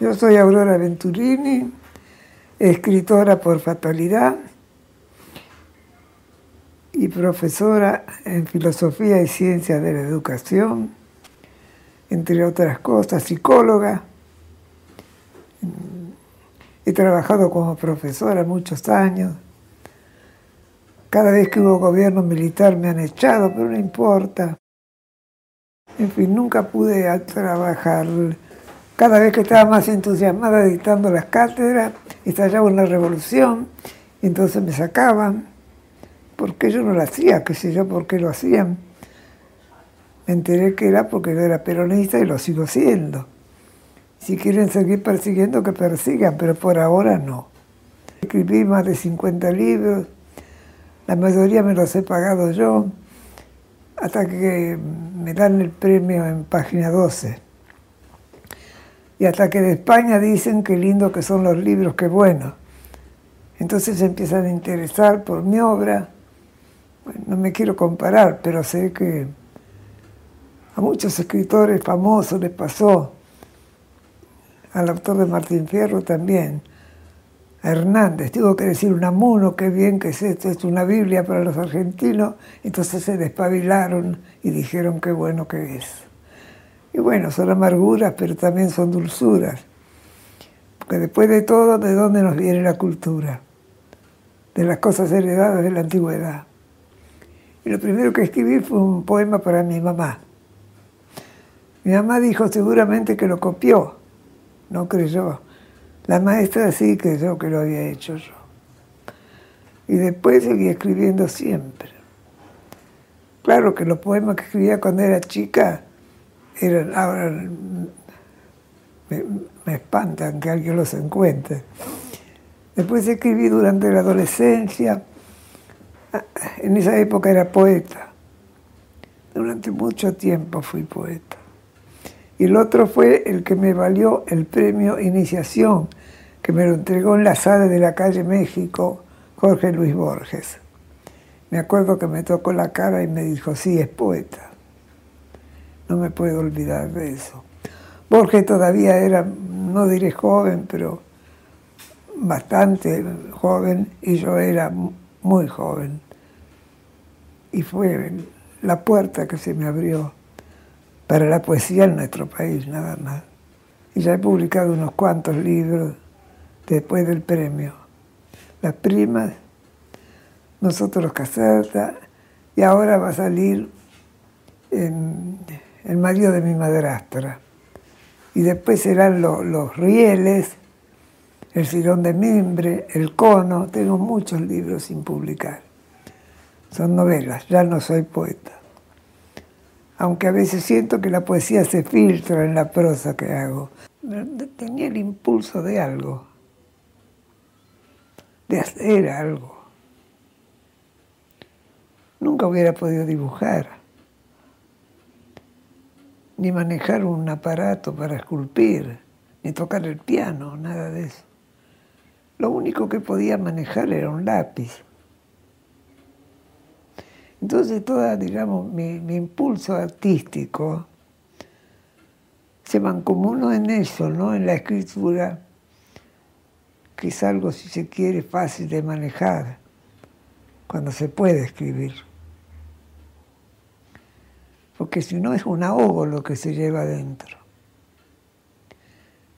Yo soy Aurora Venturini, escritora por fatalidad y profesora en filosofía y ciencia de la educación, entre otras cosas, psicóloga. He trabajado como profesora muchos años. Cada vez que hubo gobierno militar me han echado, pero no importa. En fin, nunca pude trabajar cada vez que estaba más entusiasmada dictando las cátedras, estallaba una revolución, y entonces me sacaban, porque yo no lo hacía, qué sé yo por qué lo hacían. Me enteré que era porque yo era peronista y lo sigo siendo. Si quieren seguir persiguiendo, que persigan, pero por ahora no. Escribí más de 50 libros, la mayoría me los he pagado yo, hasta que me dan el premio en página 12 y hasta que de España dicen qué lindo que son los libros, qué bueno. Entonces se empiezan a interesar por mi obra. no me quiero comparar, pero sé que a muchos escritores famosos les pasó, al autor de Martín Fierro también, Hernández, tuvo que decir un amuno, qué bien que es esto, es una Biblia para los argentinos, entonces se despabilaron y dijeron qué bueno que es. Y bueno, son amarguras, pero también son dulzuras. Porque después de todo, ¿de dónde nos viene la cultura? De las cosas heredadas de la antigüedad. Y lo primero que escribí fue un poema para mi mamá. Mi mamá dijo seguramente que lo copió, no creyó. La maestra sí creyó que lo había hecho yo. Y después seguí escribiendo siempre. Claro que los poemas que escribía cuando era chica ahora me, espantan que alguien los encuentre. Después escribí durante la adolescencia, en esa época era poeta, durante mucho tiempo fui poeta. Y el otro fue el que me valió el premio Iniciación, que me lo entregó en la sala de la calle México Jorge Luis Borges. Me acuerdo que me tocó la cara y me dijo, sí, es poeta. No me puedo olvidar de eso. Borges todavía era, no diré joven, pero bastante joven y yo era muy joven. Y fue la puerta que se me abrió para la poesía en nuestro país, nada más. Y ya he publicado unos cuantos libros después del premio. Las primas, nosotros los casertas, y ahora va a salir en el marido de mi madrastra. Y después serán los rieles, el filón de mimbre, el cono. Tengo muchos libros sin publicar. Son novelas, ya no soy poeta. Aunque a veces siento que la poesía se filtra en la prosa que hago. Tenía el impulso de algo, de hacer algo. Nunca hubiera podido dibujar ni manejar un aparato para esculpir, ni tocar el piano, nada de eso. Lo único que podía manejar era un lápiz. Entonces toda, digamos, mi, impulso artístico se mancomunó en eso, ¿no? En la escritura, que es algo, si se quiere, fácil de manejar, cuando se puede escribir porque si no es un ahogo lo que se lleva adentro.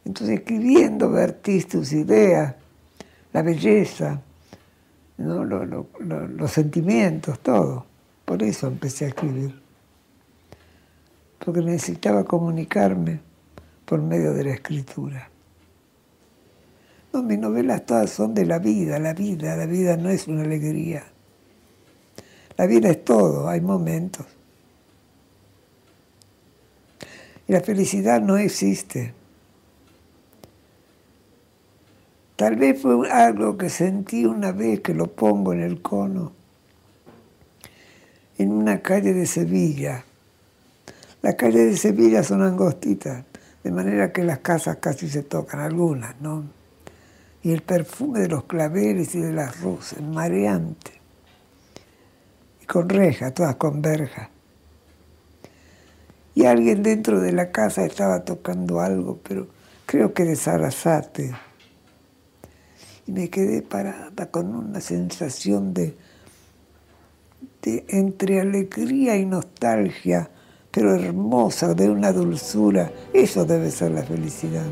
Entonces escribiendo vertís tus ideas, la belleza, los sentimientos, todo. Por eso empecé a escribir. Porque necesitaba comunicarme por medio de la escritura. No, mis novelas todas son de la vida, la vida, la vida no es una alegría. La vida es todo, hay momentos. la felicidad no existe. Tal vez fue algo que sentí una vez que lo pongo en el cono, en una calle de Sevilla. Las calles de Sevilla son angostitas, de manera que las casas casi se tocan, algunas, ¿no? Y el perfume de los claveles y de las rosas, mareante. Y con reja, todas con verja. Y alguien dentro de la casa estaba tocando algo, pero creo que de Sarasate. Y me quedé parada con una sensación de, de entre alegría y nostalgia pero hermosa, de una dulzura. Eso debe ser la felicidad.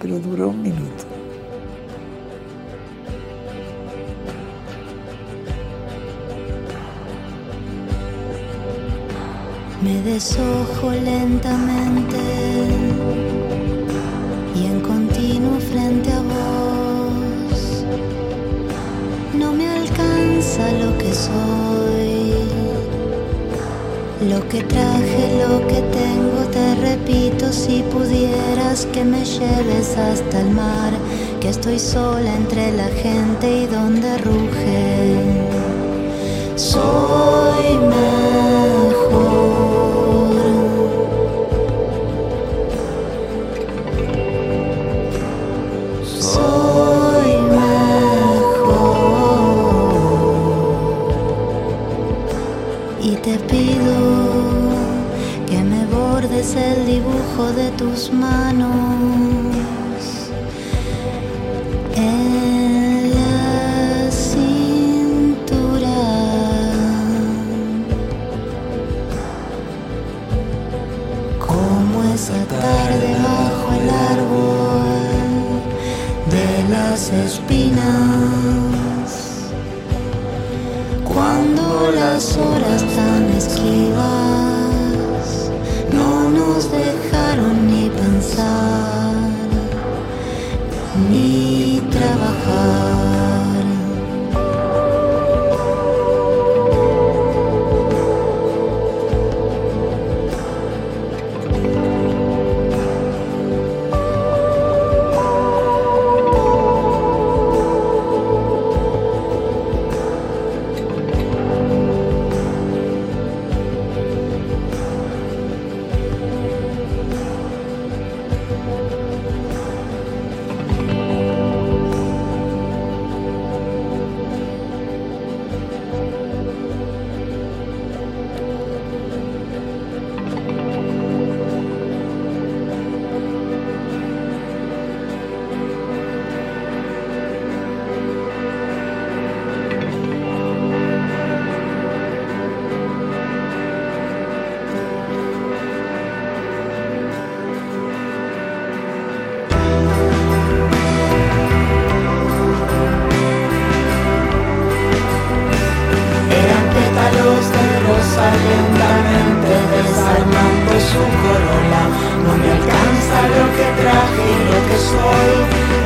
Pero duró un minuto. Me desojo lentamente y en continuo frente a vos. No me alcanza lo que soy lo que traje, lo que tengo, te repito, si pudieras que me lleves hasta el mar, que estoy sola entre la gente y donde ruge. Soy mejor.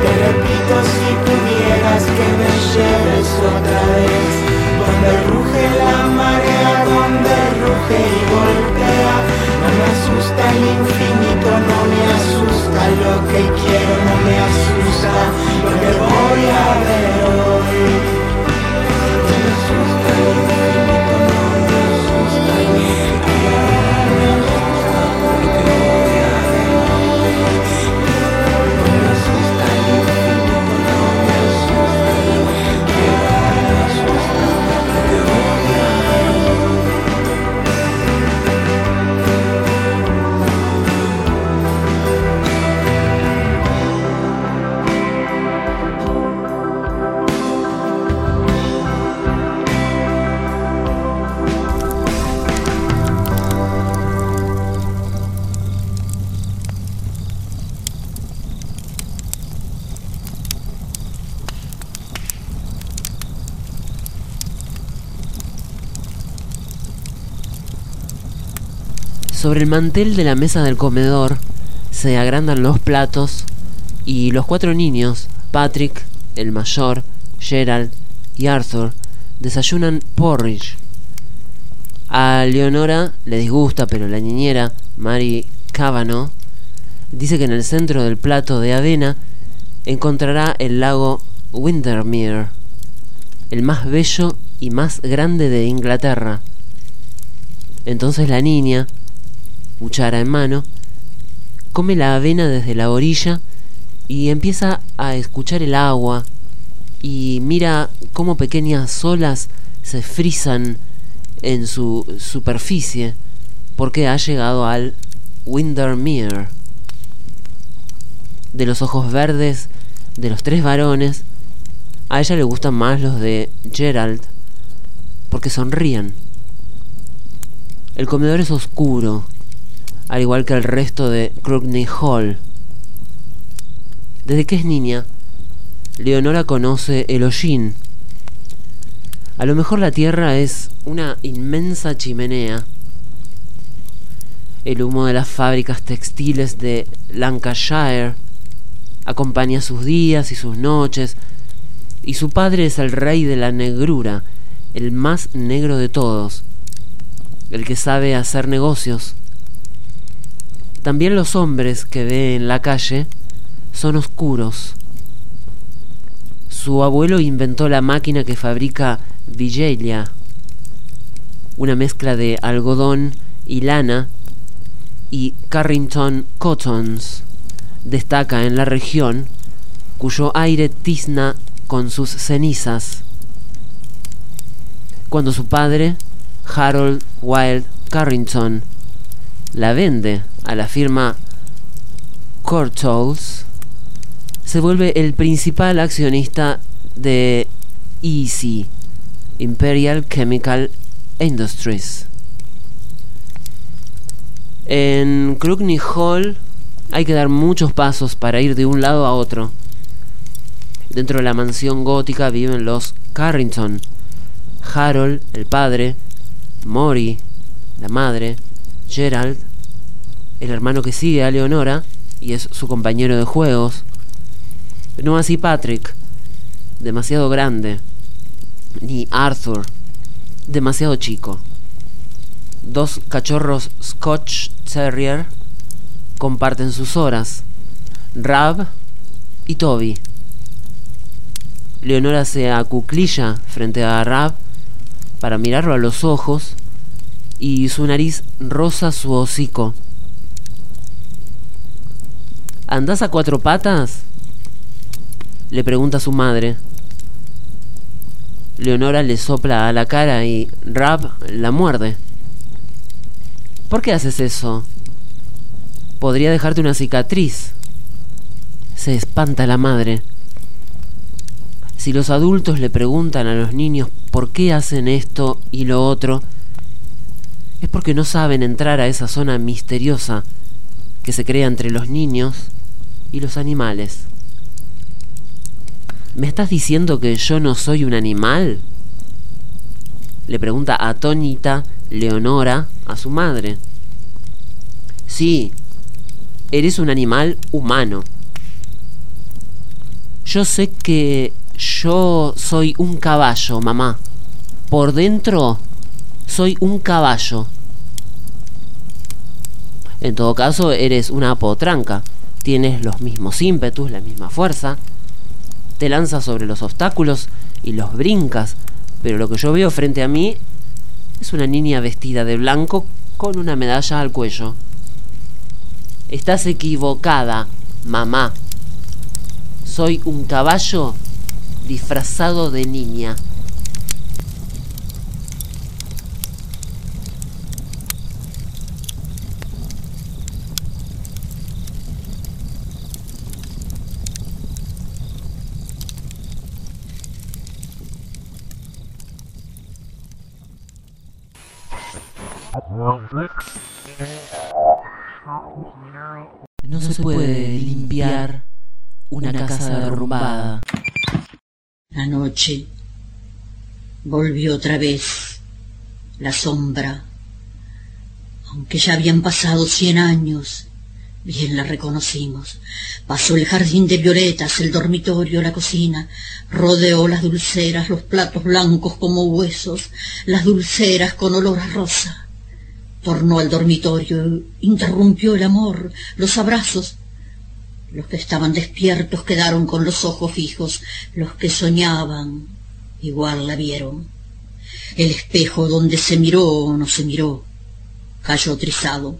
Yeah. Sobre el mantel de la mesa del comedor se agrandan los platos y los cuatro niños, Patrick, el mayor, Gerald y Arthur, desayunan porridge. A Leonora le disgusta, pero la niñera, Mary Cavanaugh, dice que en el centro del plato de avena encontrará el lago Windermere, el más bello y más grande de Inglaterra. Entonces la niña, cuchara en mano, come la avena desde la orilla y empieza a escuchar el agua y mira cómo pequeñas olas se frisan en su superficie porque ha llegado al Windermere. De los ojos verdes de los tres varones, a ella le gustan más los de Gerald porque sonríen. El comedor es oscuro, al igual que el resto de Crookney Hall. Desde que es niña, Leonora conoce el hollín. A lo mejor la tierra es una inmensa chimenea. El humo de las fábricas textiles de Lancashire acompaña sus días y sus noches, y su padre es el rey de la negrura, el más negro de todos, el que sabe hacer negocios. También los hombres que ve en la calle son oscuros. Su abuelo inventó la máquina que fabrica Vigelia, una mezcla de algodón y lana, y Carrington Cottons destaca en la región, cuyo aire tizna con sus cenizas. Cuando su padre, Harold Wild Carrington, la vende a la firma Courtaulds, se vuelve el principal accionista de EC, Imperial Chemical Industries. En Crookney Hall hay que dar muchos pasos para ir de un lado a otro. Dentro de la mansión gótica viven los Carrington, Harold, el padre, Mori, la madre, Gerald, el hermano que sigue a Leonora y es su compañero de juegos, no así Patrick, demasiado grande, ni Arthur, demasiado chico. Dos cachorros Scotch Terrier comparten sus horas, Rab y Toby. Leonora se acuclilla frente a Rab para mirarlo a los ojos y su nariz roza su hocico. ¿Andás a cuatro patas? Le pregunta su madre. Leonora le sopla a la cara y Rab la muerde. ¿Por qué haces eso? Podría dejarte una cicatriz. Se espanta la madre. Si los adultos le preguntan a los niños por qué hacen esto y lo otro, es porque no saben entrar a esa zona misteriosa que se crea entre los niños y los animales. ¿Me estás diciendo que yo no soy un animal? Le pregunta atónita Leonora a su madre. Sí, eres un animal humano. Yo sé que yo soy un caballo, mamá. Por dentro soy un caballo. En todo caso, eres una potranca. Tienes los mismos ímpetus, la misma fuerza. Te lanzas sobre los obstáculos y los brincas. Pero lo que yo veo frente a mí es una niña vestida de blanco con una medalla al cuello. Estás equivocada, mamá. Soy un caballo disfrazado de niña. No se puede limpiar una casa derrumbada. La noche volvió otra vez la sombra. Aunque ya habían pasado cien años, bien la reconocimos. Pasó el jardín de violetas, el dormitorio, la cocina, rodeó las dulceras, los platos blancos como huesos, las dulceras con olor a rosa. Tornó al dormitorio, interrumpió el amor, los abrazos, los que estaban despiertos quedaron con los ojos fijos, los que soñaban igual la vieron. El espejo donde se miró no se miró, cayó trizado,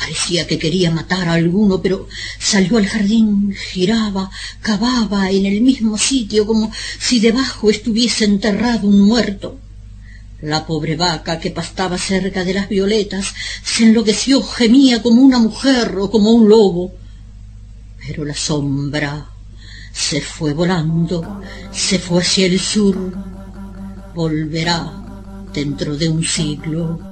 Parecía que quería matar a alguno, pero salió al jardín, giraba, cavaba en el mismo sitio como si debajo estuviese enterrado un muerto. La pobre vaca que pastaba cerca de las violetas se enloqueció, gemía como una mujer o como un lobo. Pero la sombra se fue volando, se fue hacia el sur, volverá dentro de un siglo.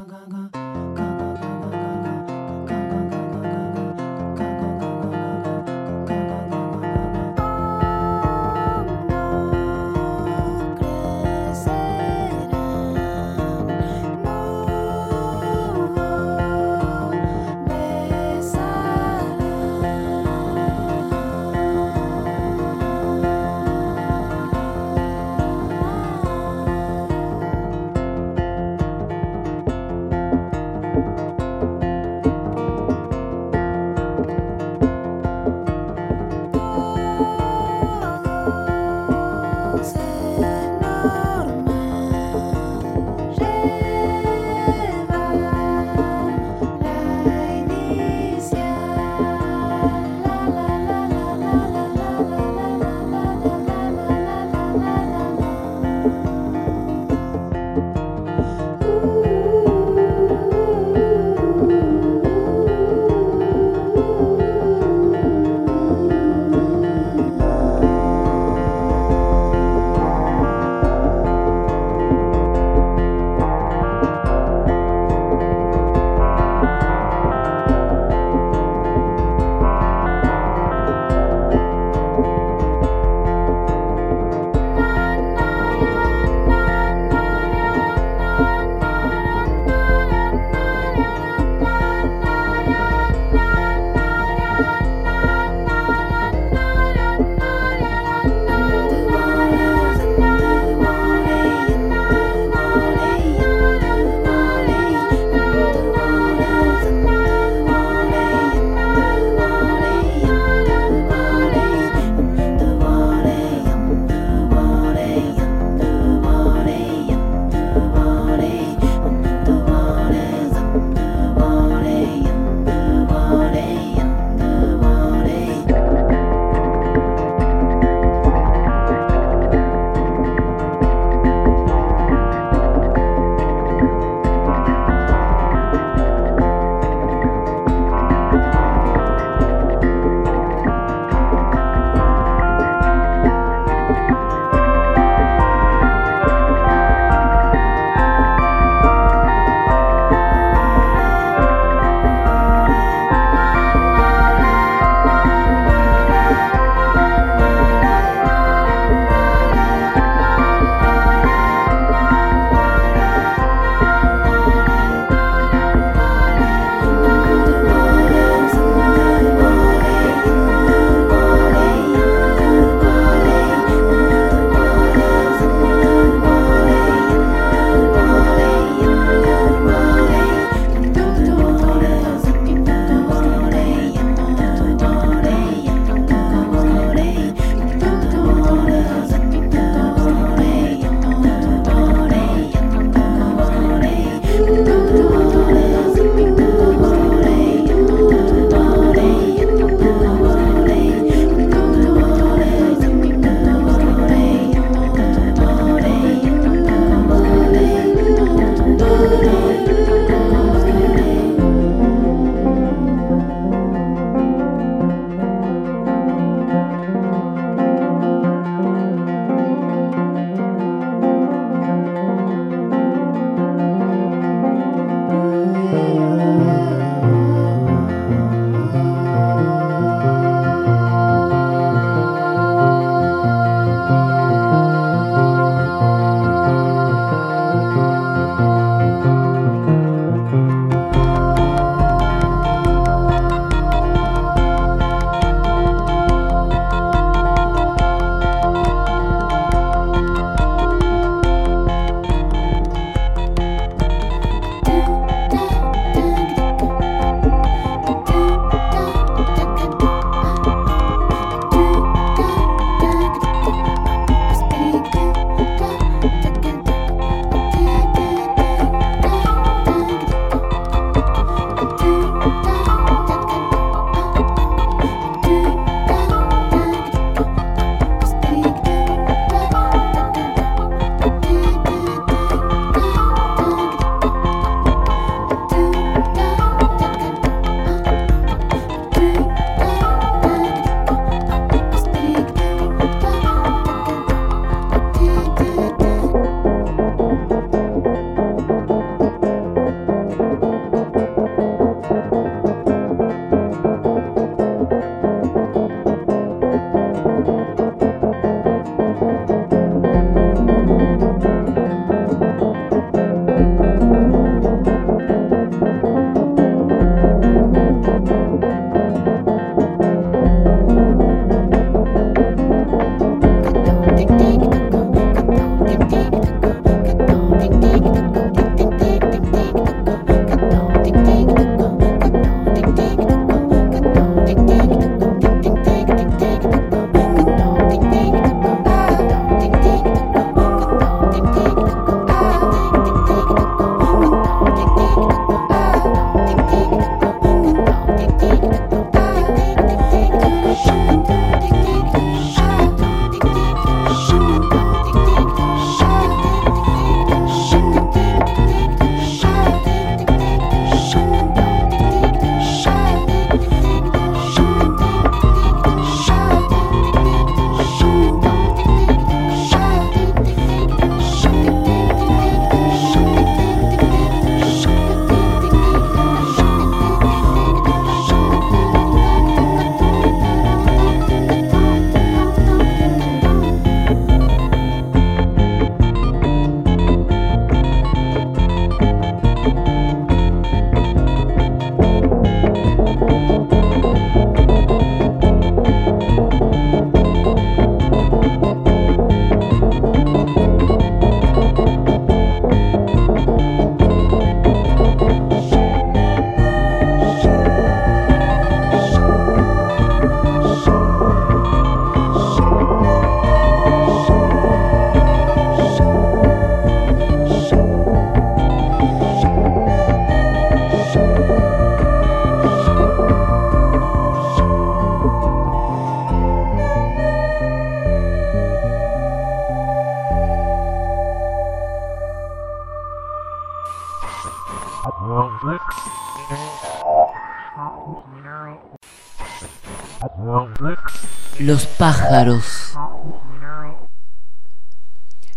Los pájaros.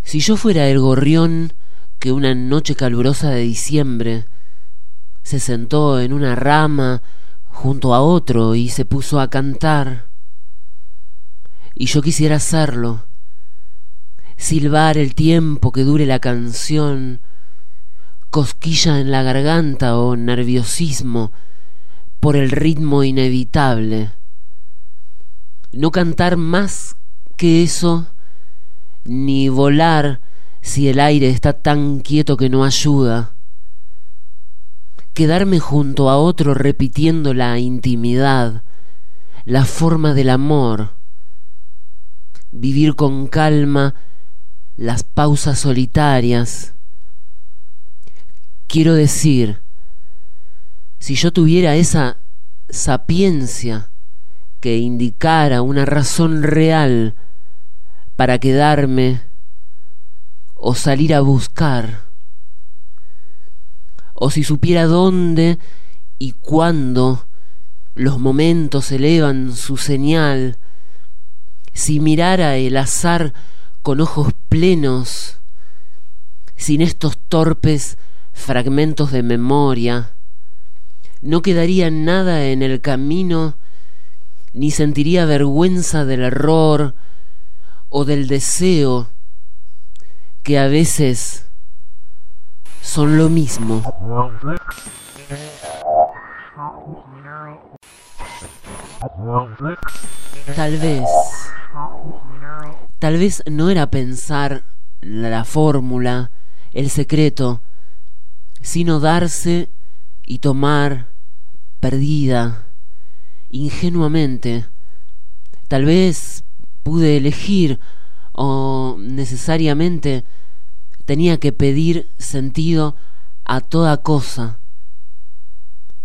Si yo fuera el gorrión que una noche calurosa de diciembre se sentó en una rama junto a otro y se puso a cantar, y yo quisiera hacerlo, silbar el tiempo que dure la canción, cosquilla en la garganta o nerviosismo por el ritmo inevitable. No cantar más que eso, ni volar si el aire está tan quieto que no ayuda. Quedarme junto a otro repitiendo la intimidad, la forma del amor. Vivir con calma las pausas solitarias Quiero decir, si yo tuviera esa sapiencia que indicara una razón real para quedarme o salir a buscar, o si supiera dónde y cuándo los momentos elevan su señal, si mirara el azar con ojos plenos, sin estos torpes fragmentos de memoria, no quedaría nada en el camino, ni sentiría vergüenza del error o del deseo, que a veces son lo mismo. Tal vez, tal vez no era pensar la fórmula, el secreto, sino darse y tomar perdida, ingenuamente. Tal vez pude elegir o necesariamente tenía que pedir sentido a toda cosa.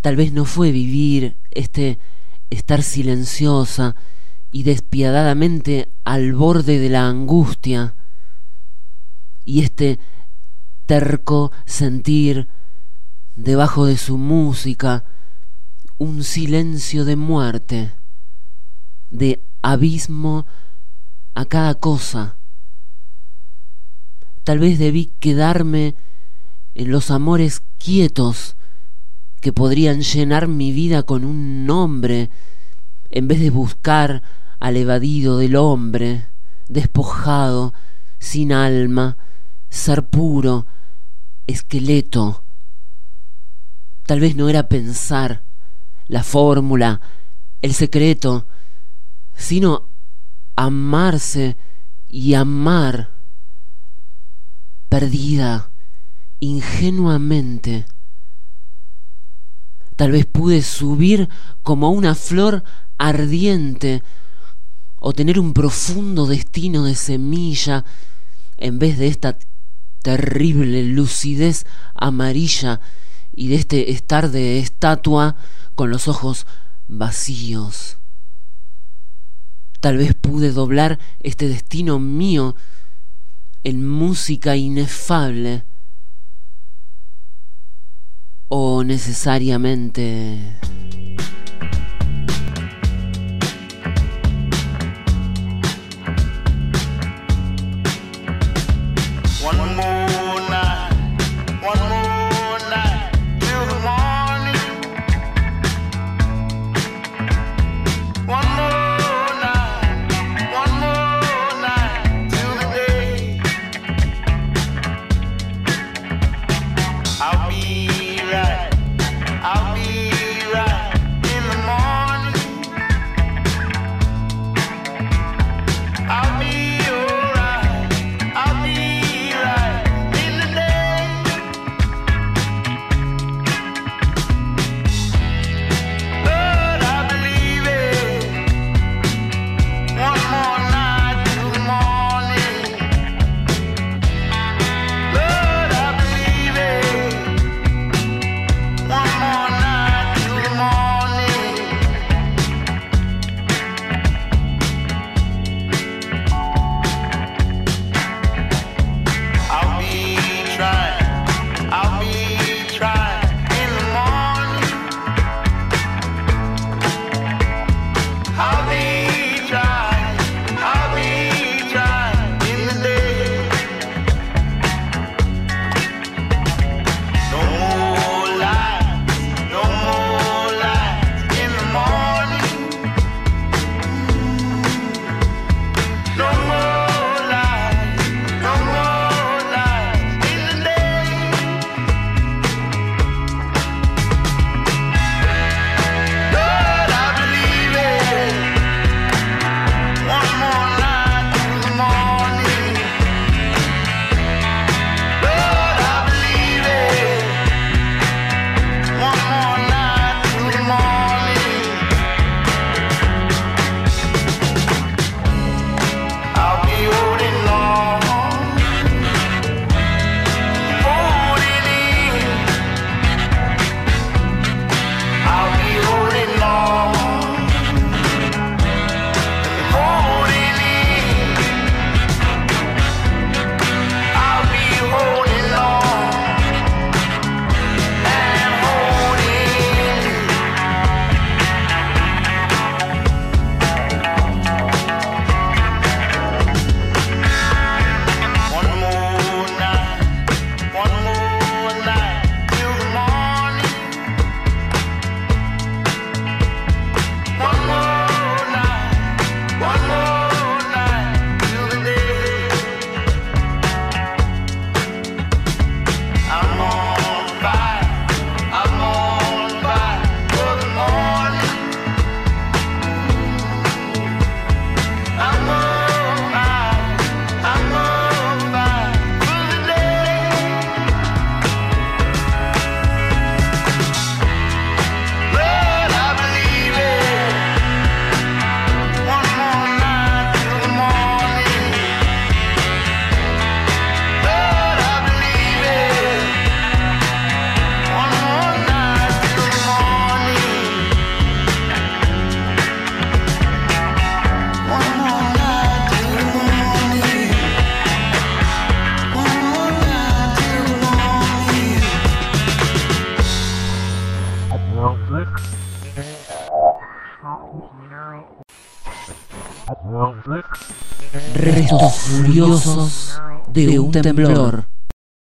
Tal vez no fue vivir este estar silenciosa y despiadadamente al borde de la angustia y este terco sentir debajo de su música un silencio de muerte, de abismo a cada cosa. Tal vez debí quedarme en los amores quietos que podrían llenar mi vida con un nombre, en vez de buscar al evadido del hombre, despojado, sin alma, ser puro, esqueleto. Tal vez no era pensar la fórmula, el secreto, sino amarse y amar perdida, ingenuamente. Tal vez pude subir como una flor ardiente o tener un profundo destino de semilla en vez de esta terrible lucidez amarilla y de este estar de estatua con los ojos vacíos. Tal vez pude doblar este destino mío en música inefable o necesariamente... de un temblor.